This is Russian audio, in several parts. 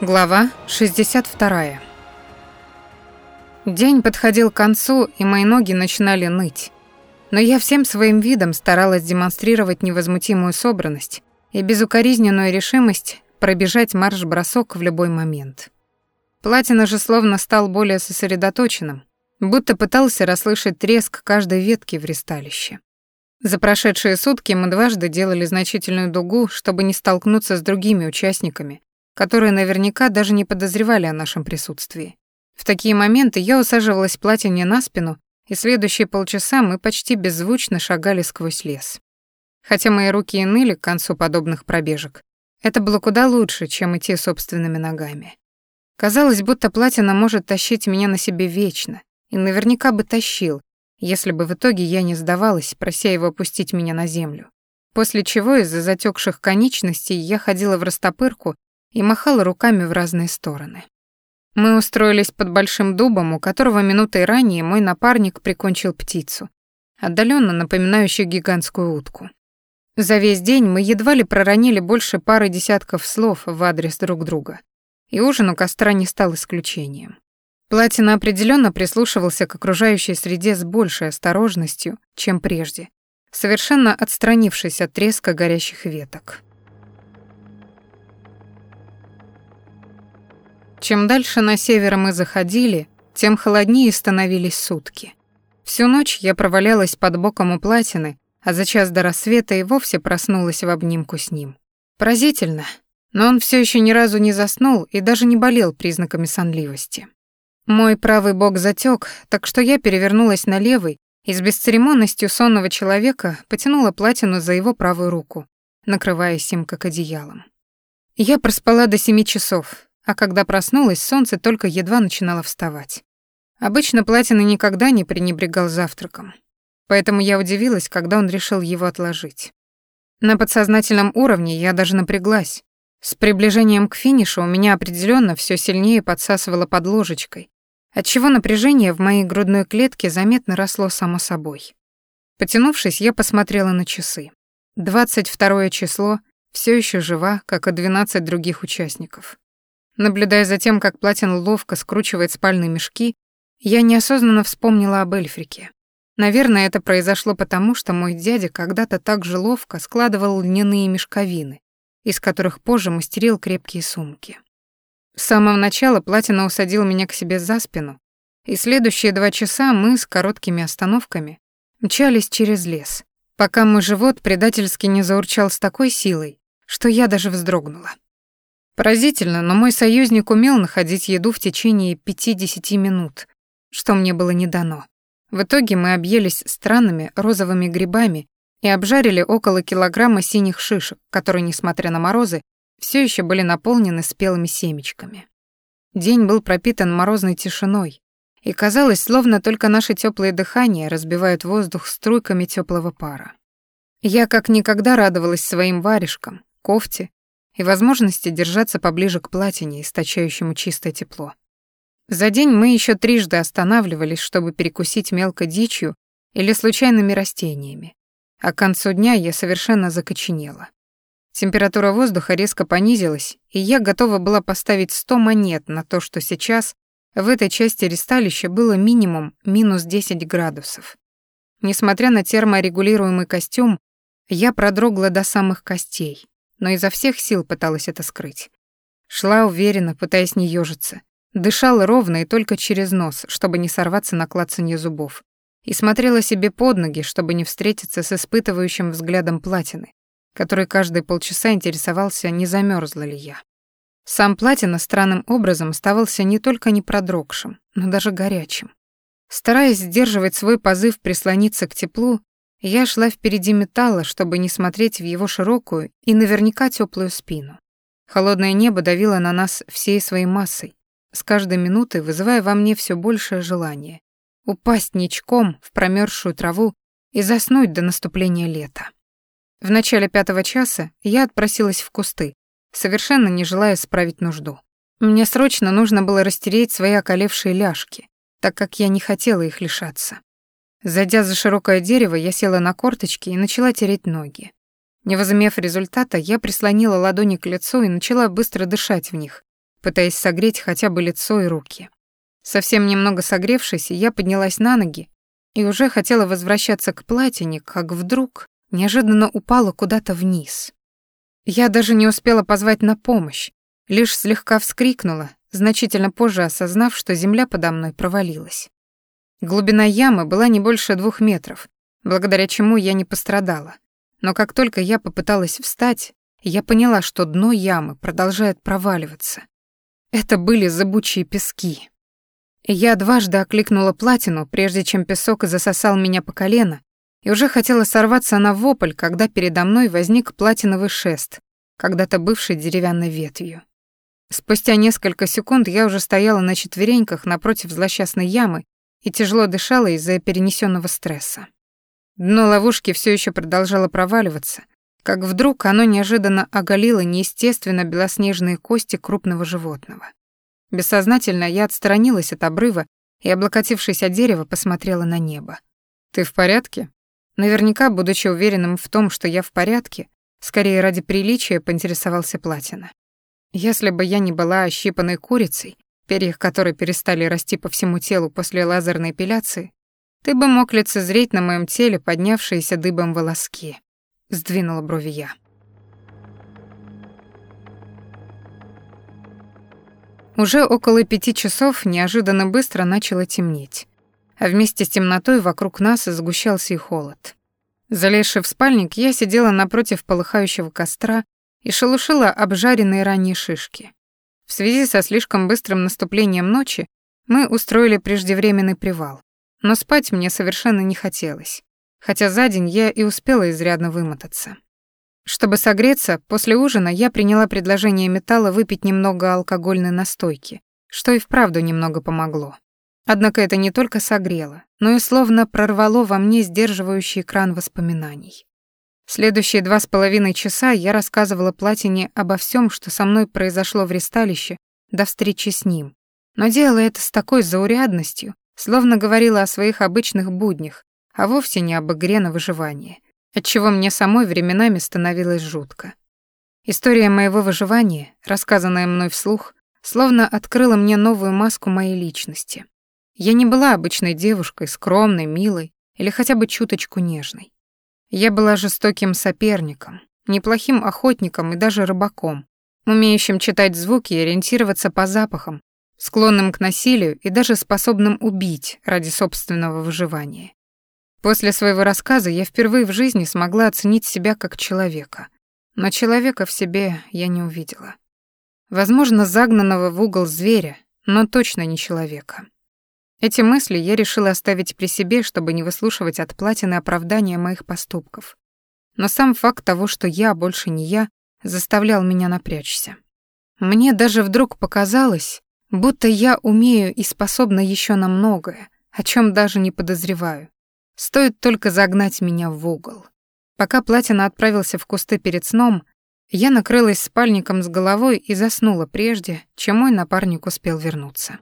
Глава 62. День подходил к концу, и мои ноги начинали ныть. Но я всем своим видом старалась демонстрировать невозмутимую собранность и безукоризненную решимость пробежать марш-бросок в любой момент. Платина же словно стал более сосредоточенным, будто пытался расслышать треск каждой ветки в ристалище. За прошедшие сутки мы дважды делали значительную дугу, чтобы не столкнуться с другими участниками, которые наверняка даже не подозревали о нашем присутствии. В такие моменты я усаживалась платине на спину, и следующие полчаса мы почти беззвучно шагали сквозь лес. Хотя мои руки и ныли к концу подобных пробежек, это было куда лучше, чем идти собственными ногами. Казалось, будто платина может тащить меня на себе вечно, и наверняка бы тащил, если бы в итоге я не сдавалась, прося его опустить меня на землю. После чего из-за затекших конечностей я ходила в растопырку и махала руками в разные стороны. Мы устроились под большим дубом, у которого минутой ранее мой напарник прикончил птицу, отдаленно напоминающую гигантскую утку. За весь день мы едва ли проронили больше пары десятков слов в адрес друг друга, и ужин у костра не стал исключением. Платина определенно прислушивался к окружающей среде с большей осторожностью, чем прежде, совершенно отстранившись от треска горящих веток. Чем дальше на север мы заходили, тем холоднее становились сутки. Всю ночь я провалялась под боком у платины, а за час до рассвета и вовсе проснулась в обнимку с ним. Поразительно, но он все еще ни разу не заснул и даже не болел признаками сонливости. Мой правый бок затек, так что я перевернулась на левый и с бесцеремонностью сонного человека потянула платину за его правую руку, накрываясь им как одеялом. Я проспала до семи часов, а когда проснулась, солнце только едва начинало вставать. Обычно Платина никогда не пренебрегал завтраком, поэтому я удивилась, когда он решил его отложить. На подсознательном уровне я даже напряглась. С приближением к финишу у меня определенно все сильнее подсасывало под ложечкой, отчего напряжение в моей грудной клетке заметно росло само собой. Потянувшись, я посмотрела на часы. 22 число, все еще жива, как и 12 других участников. Наблюдая за тем, как Платин ловко скручивает спальные мешки, я неосознанно вспомнила об Эльфрике. Наверное, это произошло потому, что мой дядя когда-то так же ловко складывал льняные мешковины, из которых позже мастерил крепкие сумки. С самого начала Платина усадил меня к себе за спину, и следующие два часа мы с короткими остановками мчались через лес, пока мой живот предательски не заурчал с такой силой, что я даже вздрогнула. Поразительно, но мой союзник умел находить еду в течение 5-10 минут, что мне было не дано. В итоге мы объелись странными розовыми грибами и обжарили около килограмма синих шишек, которые, несмотря на морозы, все еще были наполнены спелыми семечками. День был пропитан морозной тишиной, и казалось, словно только наши теплые дыхания разбивают воздух струйками теплого пара. Я как никогда радовалась своим варежкам, кофте и возможности держаться поближе к платине, источающему чистое тепло. За день мы еще трижды останавливались, чтобы перекусить мелко дичью или случайными растениями, а к концу дня я совершенно закоченела. Температура воздуха резко понизилась, и я готова была поставить 100 монет на то, что сейчас в этой части ристалища было минимум минус 10 градусов. Несмотря на терморегулируемый костюм, я продрогла до самых костей, но изо всех сил пыталась это скрыть. Шла уверенно, пытаясь не ёжиться. Дышала ровно и только через нос, чтобы не сорваться на клацанье зубов. И смотрела себе под ноги, чтобы не встретиться с испытывающим взглядом платины, который каждые полчаса интересовался, не замерзла ли я. Сам платина странным образом оставался не только не продрогшим, но даже горячим. Стараясь сдерживать свой позыв прислониться к теплу, я шла впереди металла, чтобы не смотреть в его широкую и наверняка теплую спину. Холодное небо давило на нас всей своей массой, с каждой минутой вызывая во мне все большее желание упасть ничком в промерзшую траву и заснуть до наступления лета. В начале пятого часа я отпросилась в кусты, совершенно не желая справить нужду. Мне срочно нужно было растереть свои околевшие ляжки, так как я не хотела их лишаться. Зайдя за широкое дерево, я села на корточки и начала тереть ноги. Не возымев результата, я прислонила ладони к лицу и начала быстро дышать в них, пытаясь согреть хотя бы лицо и руки. Совсем немного согревшись, я поднялась на ноги и уже хотела возвращаться к платине, как вдруг неожиданно упала куда-то вниз. Я даже не успела позвать на помощь, лишь слегка вскрикнула, значительно позже осознав, что земля подо мной провалилась. Глубина ямы была не больше двух метров, благодаря чему я не пострадала. Но как только я попыталась встать, я поняла, что дно ямы продолжает проваливаться. Это были зыбучие пески. Я дважды окликнула платину, прежде чем песок засосал меня по колено, и уже хотела сорваться на вопль, когда передо мной возник платиновый шест, когда-то бывший деревянной ветвью. Спустя несколько секунд я уже стояла на четвереньках напротив злосчастной ямы и тяжело дышала из-за перенесенного стресса. Дно ловушки все еще продолжало проваливаться, как вдруг оно неожиданно оголило неестественно белоснежные кости крупного животного. Бессознательно я отстранилась от обрыва и, облокотившись о дерево, посмотрела на небо. «Ты в порядке?» Наверняка, будучи уверенным в том, что я в порядке, скорее ради приличия поинтересовался Платина. Если бы я не была ощипанной курицей, перья которой перестали расти по всему телу после лазерной эпиляции, ты бы мог лицезреть на моем теле поднявшиеся дыбом волоски. Сдвинула брови я. Уже около пяти часов неожиданно быстро начало темнеть а вместе с темнотой вокруг нас сгущался и холод. Залезши в спальник, я сидела напротив полыхающего костра и шелушила обжаренные ранние шишки. В связи со слишком быстрым наступлением ночи мы устроили преждевременный привал, но спать мне совершенно не хотелось, хотя за день я и успела изрядно вымотаться. Чтобы согреться, после ужина я приняла предложение металла выпить немного алкогольной настойки, что и вправду немного помогло. Однако это не только согрело, но и словно прорвало во мне сдерживающий экран воспоминаний. Следующие два с половиной часа я рассказывала Платине обо всем, что со мной произошло в ресталище до встречи с ним, но делала это с такой заурядностью, словно говорила о своих обычных буднях, а вовсе не об игре на выживание, отчего мне самой временами становилось жутко. История моего выживания, рассказанная мной вслух, словно открыла мне новую маску моей личности. Я не была обычной девушкой, скромной, милой или хотя бы чуточку нежной. Я была жестоким соперником, неплохим охотником и даже рыбаком, умеющим читать звуки и ориентироваться по запахам, склонным к насилию и даже способным убить ради собственного выживания. После своего рассказа я впервые в жизни смогла оценить себя как человека, но человека в себе я не увидела. Возможно, загнанного в угол зверя, но точно не человека. Эти мысли я решила оставить при себе, чтобы не выслушивать от Платины оправдания моих поступков. Но сам факт того, что я больше не я, заставлял меня напрячься. Мне даже вдруг показалось, будто я умею и способна еще на многое, о чем даже не подозреваю. Стоит только загнать меня в угол. Пока Платина отправился в кусты перед сном, я накрылась спальником с головой и заснула прежде, чем мой напарник успел вернуться.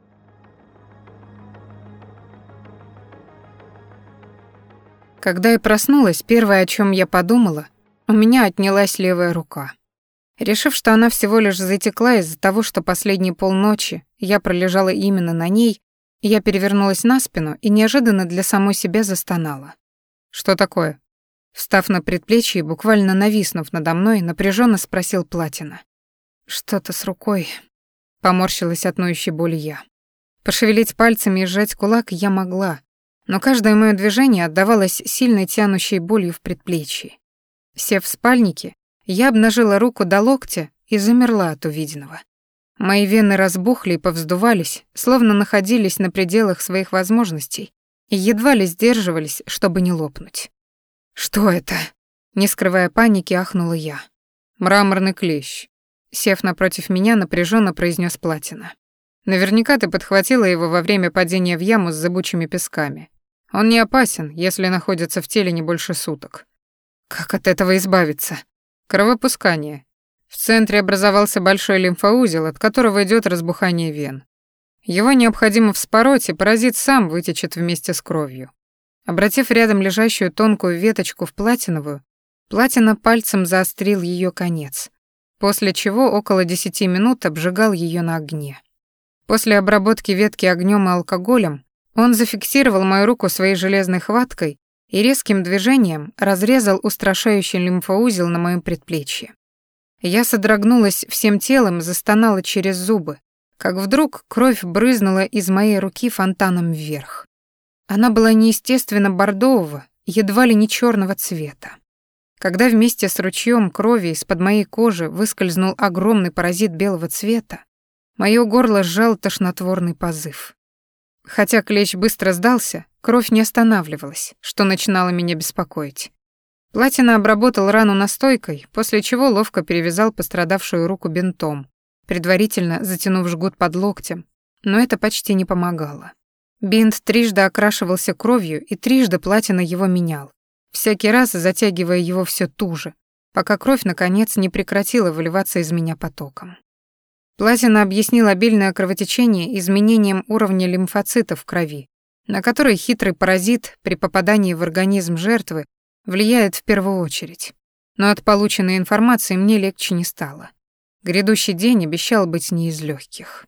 Когда я проснулась, первое, о чем я подумала, у меня отнялась левая рука. Решив, что она всего лишь затекла из-за того, что последние полночи я пролежала именно на ней, я перевернулась на спину и неожиданно для самой себя застонала. «Что такое?» Встав на предплечье и буквально нависнув надо мной, напряженно спросил Платина. «Что-то с рукой», — поморщилась от ноющей боли я. Пошевелить пальцами и сжать кулак я могла, но каждое мое движение отдавалось сильной тянущей болью в предплечье. Сев в спальнике, я обнажила руку до локтя и замерла от увиденного. Мои вены разбухли и повздувались, словно находились на пределах своих возможностей и едва ли сдерживались, чтобы не лопнуть. «Что это?» — не скрывая паники, ахнула я. «Мраморный клещ», — сев напротив меня, напряженно произнес Платина. «Наверняка ты подхватила его во время падения в яму с зыбучими песками. Он не опасен, если находится в теле не больше суток. Как от этого избавиться? Кровопускание. В центре образовался большой лимфоузел, от которого идет разбухание вен. Его необходимо вспороть, и паразит сам вытечет вместе с кровью. Обратив рядом лежащую тонкую веточку в платиновую, платина пальцем заострил ее конец, после чего около 10 минут обжигал ее на огне. После обработки ветки огнем и алкоголем он зафиксировал мою руку своей железной хваткой и резким движением разрезал устрашающий лимфоузел на моем предплечье. Я содрогнулась всем телом, застонала через зубы, как вдруг кровь брызнула из моей руки фонтаном вверх. Она была неестественно бордового, едва ли не черного цвета. Когда вместе с ручьем крови из-под моей кожи выскользнул огромный паразит белого цвета, мое горло сжал тошнотворный позыв. Хотя клещ быстро сдался, кровь не останавливалась, что начинало меня беспокоить. Платина обработал рану настойкой, после чего ловко перевязал пострадавшую руку бинтом, предварительно затянув жгут под локтем, но это почти не помогало. Бинт трижды окрашивался кровью, и трижды Платина его менял, всякий раз затягивая его все туже, пока кровь, наконец, не прекратила выливаться из меня потоком. Платина объяснил обильное кровотечение изменением уровня лимфоцитов в крови, на который хитрый паразит при попадании в организм жертвы влияет в первую очередь. Но от полученной информации мне легче не стало. Грядущий день обещал быть не из легких.